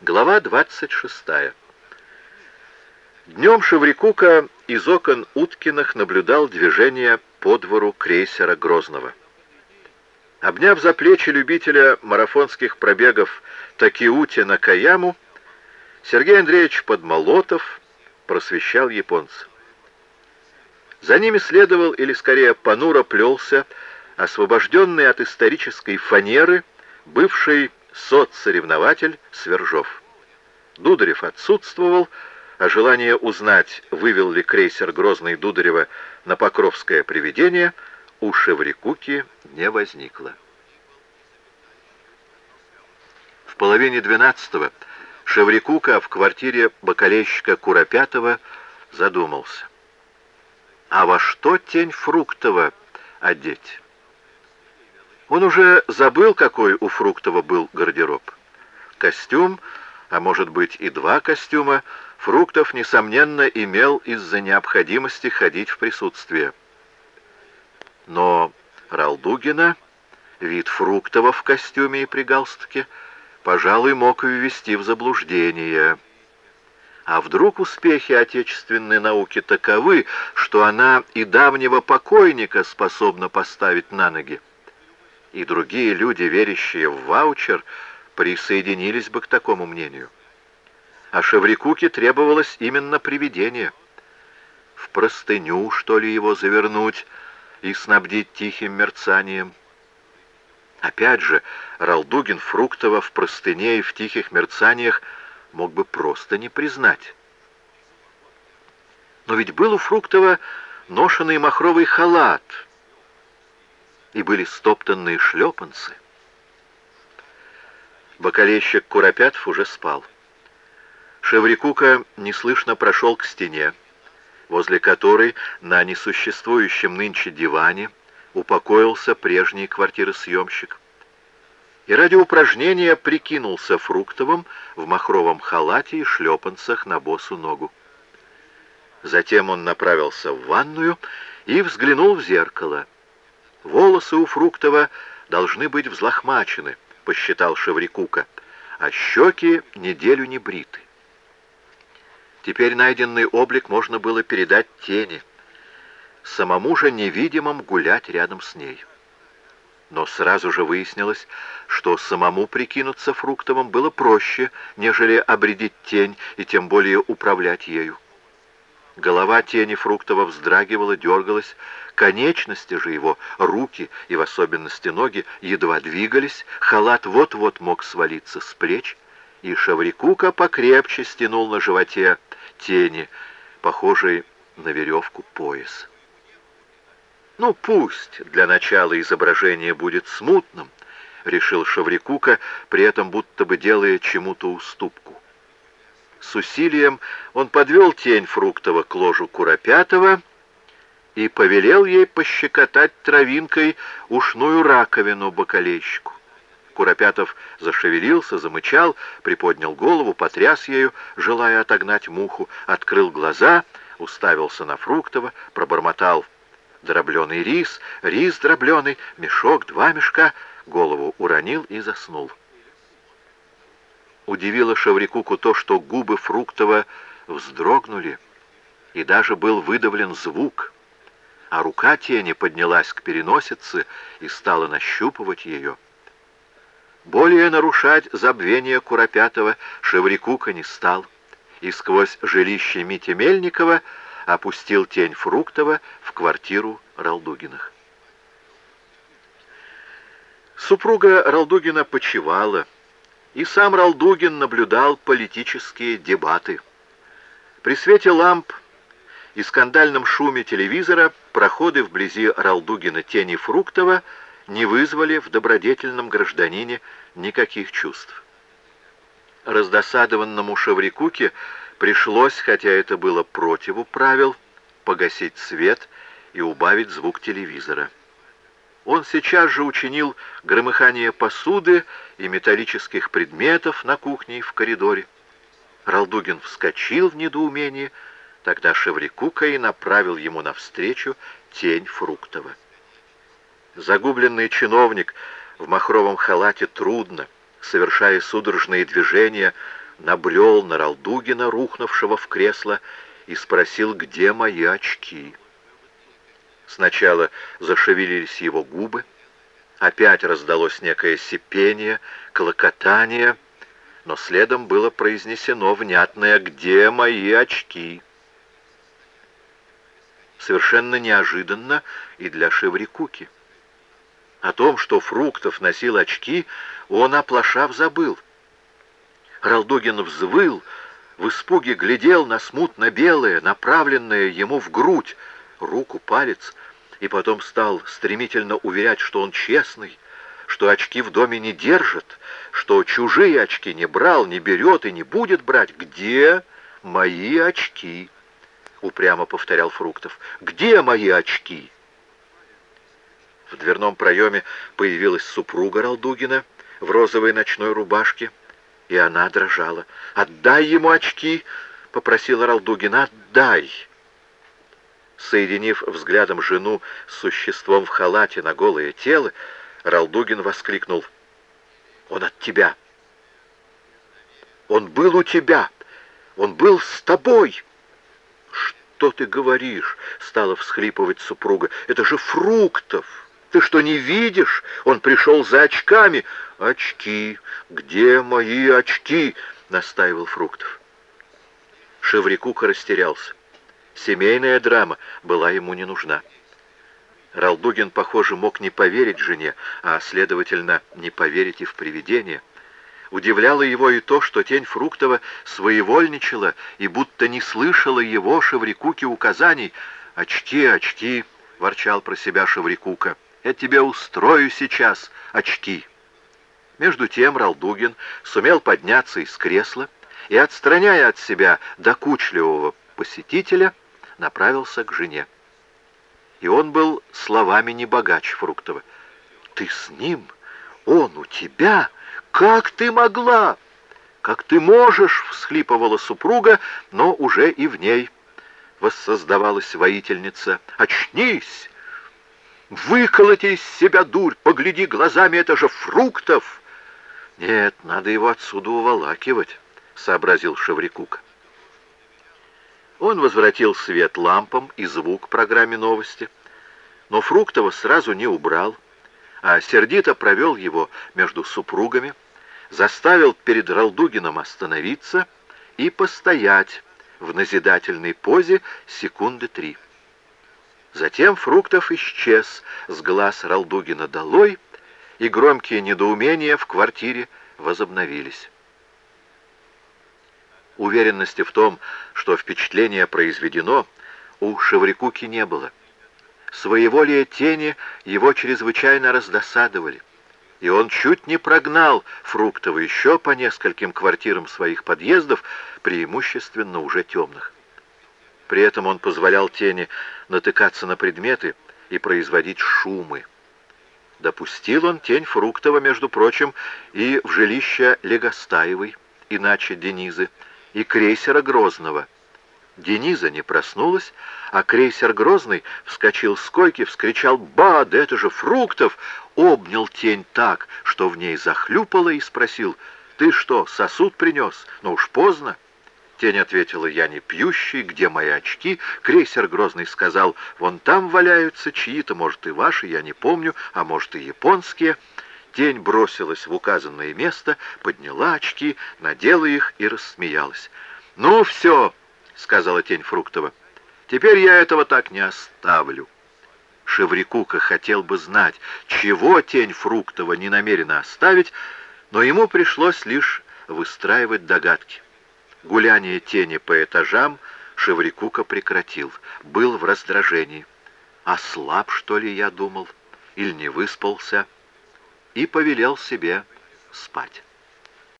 Глава 26. Днем Шеврикука из окон Уткиных наблюдал движение по двору крейсера Грозного. Обняв за плечи любителя марафонских пробегов Такиути на Каяму, Сергей Андреевич Подмолотов просвещал японца. За ними следовал, или скорее понуро плелся, освобожденный от исторической фанеры, бывший соцсоревнователь Свержов. Дударев отсутствовал, а желание узнать, вывел ли крейсер Грозный Дударева на Покровское привидение, у Шеврикуки не возникло. В половине двенадцатого Шеврикука в квартире бакалейщика Куропятова задумался. А во что тень Фруктова одеть? Он уже забыл, какой у Фруктова был гардероб. Костюм, а может быть и два костюма, Фруктов, несомненно, имел из-за необходимости ходить в присутствие. Но Ралдугина, вид Фруктова в костюме и при галстуке, пожалуй, мог ввести в заблуждение. А вдруг успехи отечественной науки таковы, что она и давнего покойника способна поставить на ноги? И другие люди, верящие в ваучер, присоединились бы к такому мнению. А Шеврикуке требовалось именно привидение. В простыню, что ли, его завернуть и снабдить тихим мерцанием. Опять же, Ралдугин Фруктова в простыне и в тихих мерцаниях мог бы просто не признать. Но ведь был у Фруктова ношенный махровый халат — и были стоптанные шлепанцы. Бокалейщик Куропятов уже спал. Шеврикука неслышно прошел к стене, возле которой на несуществующем нынче диване упокоился прежний квартиросъемщик. И ради упражнения прикинулся Фруктовым в махровом халате и шлепанцах на босу ногу. Затем он направился в ванную и взглянул в зеркало — Волосы у Фруктова должны быть взлохмачены, посчитал Шеврикука, а щеки неделю не бриты. Теперь найденный облик можно было передать тени, самому же невидимым гулять рядом с ней. Но сразу же выяснилось, что самому прикинуться Фруктовым было проще, нежели обредить тень и тем более управлять ею. Голова тени Фруктова вздрагивала, дергалась, конечности же его, руки и в особенности ноги, едва двигались, халат вот-вот мог свалиться с плеч, и Шаврикука покрепче стянул на животе тени, похожей на веревку пояс. «Ну, пусть для начала изображение будет смутным», — решил Шаврикука, при этом будто бы делая чему-то уступку. С усилием он подвел тень Фруктова к ложу Куропятова и повелел ей пощекотать травинкой ушную раковину бокалейщику. Куропятов зашевелился, замычал, приподнял голову, потряс ею, желая отогнать муху, открыл глаза, уставился на Фруктова, пробормотал дробленый рис, рис дробленый, мешок, два мешка, голову уронил и заснул. Удивило Шаврикуку то, что губы Фруктова вздрогнули, и даже был выдавлен звук, а рука тени поднялась к переносице и стала нащупывать ее. Более нарушать забвение Куропятова Шеврикука не стал, и сквозь жилище Мити Мельникова опустил тень Фруктова в квартиру Ралдугиных. Супруга Ралдугина почивала, и сам Ралдугин наблюдал политические дебаты. При свете ламп и скандальном шуме телевизора проходы вблизи Ралдугина тени Фруктова не вызвали в добродетельном гражданине никаких чувств. Раздосадованному Шаврикуке пришлось, хотя это было противу правил, погасить свет и убавить звук телевизора. Он сейчас же учинил громыхание посуды и металлических предметов на кухне и в коридоре. Ралдугин вскочил в недоумении, тогда Шеврикука и направил ему навстречу тень Фруктова. Загубленный чиновник в махровом халате трудно, совершая судорожные движения, набрел на Ралдугина, рухнувшего в кресло, и спросил, где мои очки. Сначала зашевелились его губы, опять раздалось некое сипение, клокотание, но следом было произнесено внятное «Где мои очки?». Совершенно неожиданно и для Шеврикуки. О том, что Фруктов носил очки, он, оплошав, забыл. Ралдугин взвыл, в испуге глядел на смутно-белое, направленное ему в грудь, руку, палец, и потом стал стремительно уверять, что он честный, что очки в доме не держит, что чужие очки не брал, не берет и не будет брать. «Где мои очки?» — упрямо повторял Фруктов. «Где мои очки?» В дверном проеме появилась супруга Ралдугина в розовой ночной рубашке, и она дрожала. «Отдай ему очки!» — попросила Ралдугин. «Отдай!» Соединив взглядом жену с существом в халате на голое тело, Ралдугин воскликнул. «Он от тебя! Он был у тебя! Он был с тобой!» «Что ты говоришь?» — стала всхлипывать супруга. «Это же Фруктов!» Ты что, не видишь? Он пришел за очками. Очки! Где мои очки? Настаивал Фруктов. Шеврикука растерялся. Семейная драма была ему не нужна. Ралдугин, похоже, мог не поверить жене, а, следовательно, не поверить и в привидение. Удивляло его и то, что тень Фруктова своевольничала и будто не слышала его, Шеврикуки, указаний. «Очки, очки!» — ворчал про себя Шеврикука. Я тебе устрою сейчас очки». Между тем Ралдугин сумел подняться из кресла и, отстраняя от себя докучливого посетителя, направился к жене. И он был словами не богач Фруктова. «Ты с ним? Он у тебя? Как ты могла?» «Как ты можешь!» — всхлипывала супруга, но уже и в ней воссоздавалась воительница. «Очнись! Выколоти из себя дурь, погляди глазами, это же фруктов. Нет, надо его отсюда уволакивать, сообразил Шеврикук. Он возвратил свет лампам и звук программе новости, но Фруктова сразу не убрал, а сердито провел его между супругами, заставил перед Ралдугином остановиться и постоять в назидательной позе секунды три. Затем Фруктов исчез с глаз Ралдугина долой, и громкие недоумения в квартире возобновились. Уверенности в том, что впечатление произведено, у Шеврикуки не было. Своеволие тени его чрезвычайно раздосадовали, и он чуть не прогнал Фруктова еще по нескольким квартирам своих подъездов, преимущественно уже темных. При этом он позволял тени натыкаться на предметы и производить шумы. Допустил он тень Фруктова, между прочим, и в жилище Легостаевой, иначе Денизы, и крейсера Грозного. Дениза не проснулась, а крейсер Грозный вскочил с койки, вскричал «Ба, да это же Фруктов!» обнял тень так, что в ней захлюпало, и спросил «Ты что, сосуд принес? Ну уж поздно». Тень ответила, я не пьющий, где мои очки? Крейсер Грозный сказал, вон там валяются чьи-то, может и ваши, я не помню, а может и японские. Тень бросилась в указанное место, подняла очки, надела их и рассмеялась. «Ну все», — сказала тень Фруктова, — «теперь я этого так не оставлю». Шеврикука хотел бы знать, чего тень Фруктова не намерена оставить, но ему пришлось лишь выстраивать догадки. Гуляние тени по этажам Шеврикука прекратил, был в раздражении. Ослаб, что ли, я думал, или не выспался, и повелел себе спать.